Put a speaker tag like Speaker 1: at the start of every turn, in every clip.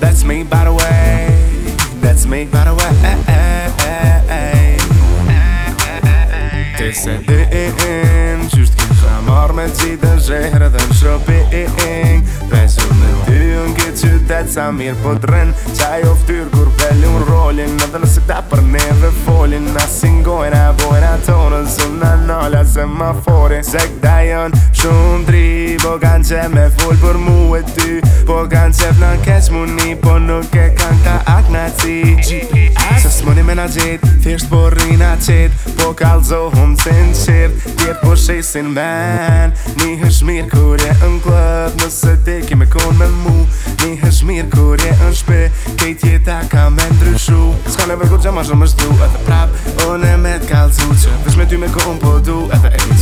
Speaker 1: That's me by the way That's me by the way Ti se din Qysht kisha marr me gjitë në zhehre dhe në shopin Pesur në ty në këtë qytet sa mirë po të rënë, Qaj oftyr kur pelu në rolin Në dhe nëse ta për neve folin Na singojnë a se kda janë shumë tri Po kanë që me full për mu e ty Po kanë që flan kesh mu një Po nuk e kanë ka ak në ci Se s'moni me na gjit Thjesht po rina qit Po kalë zo hum të qit Djetë po shesin men Një hësh mirë kur je në klët Nëse te ki me kon me mu Një hësh mirë kur je në shpe Kejt jeta ka me ndryshu Ska në vërgur që shumë është du E të prap, o ne me t'kalë zu Që vësh me ty me kon po du E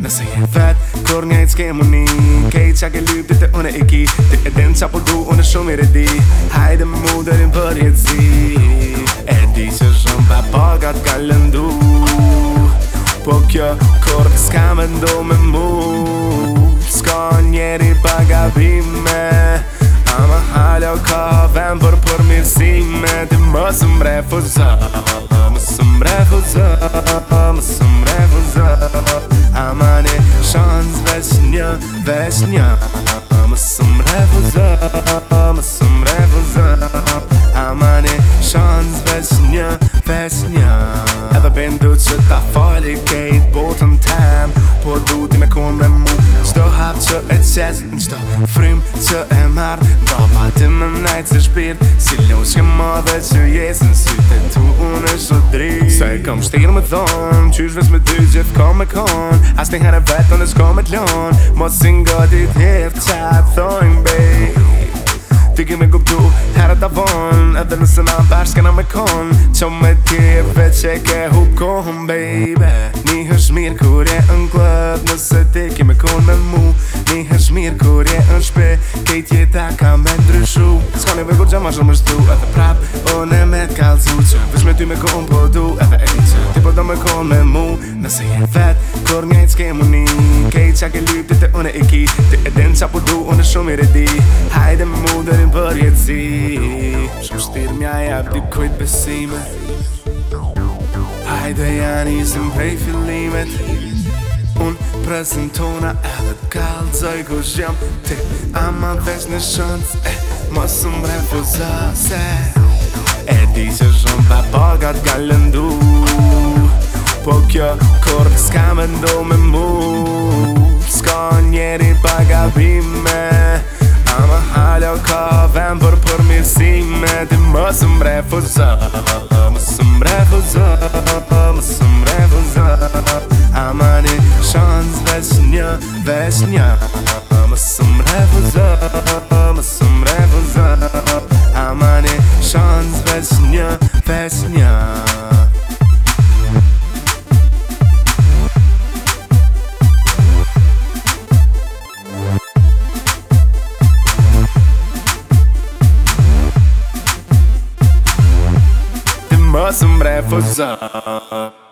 Speaker 1: Nëse je vetë, kur njejtë s'ke muni Kejtë që ke lypë, dite une i ki Ti e den që po du, une shumë i redi Hajde me mu dërin për jetë zi E di që shumë pa pagat ka lëndu Po kjo kur s'ka me ndu me mu S'ka njeri pa gabime A ma halë o ka vend për për mirësime Ti më së fuzë më së fuzë një veç një Më së më revuzë, më së më revuzë A më një shansë një vesh një Edhe bëndu që ta fali kejt botën tem Po du di me kumë në mu Qdo hap që e qezë në qdo frim që e marrë Do pa ti më nejtë se shpirë Si lojshke më dhe që jesë në sytë kom shtirë më thonë Qysh vës me dy gjithë kom me konë As një herë vetë të nësë kom me t'lonë lonë Mos si nga ti thjefë qa thonë bej Ti ki me guptu herë të vonë Edhe nësë na bashkë kena me konë Qo me ti e veq e ke hu kohën bejbe Një hësh mirë kur e në klëb Nëse ti ki me konë me mu Një hësh mirë kur e në shpe Kejt jeta ka me ndryshu Ska një vëgur gjama shumë shtu Edhe prap o me Që vësh me ty me konë po du Edhe ej Do më kohën me mu Nëse jetë fat Kër nje t'ske më një Këj që a ke lipte të unë e ki Të edhen që a përdu po unë shumë i redi Hajde me mu dërin për jetësi Shku shtirë me ajab di kujtë besime Hajde janë i zimë rejtë filimet Unë prëzintuna Adër kalë tsoj kështë jam Te amë a veç në shëndë E më së më refuzasë E disë shumë Pa përgat galë po kjo kur s'ka me ndo me mu S'ka njeri pa A Ama halo ka vem për për mirësime Ti më së mbrefu za Më së mbrefu za Më së mbrefu za Ama një shans veç një Veç një Më së mbrefu za Më së mbrefu za Ama një shans veç një Veç një Nossa, um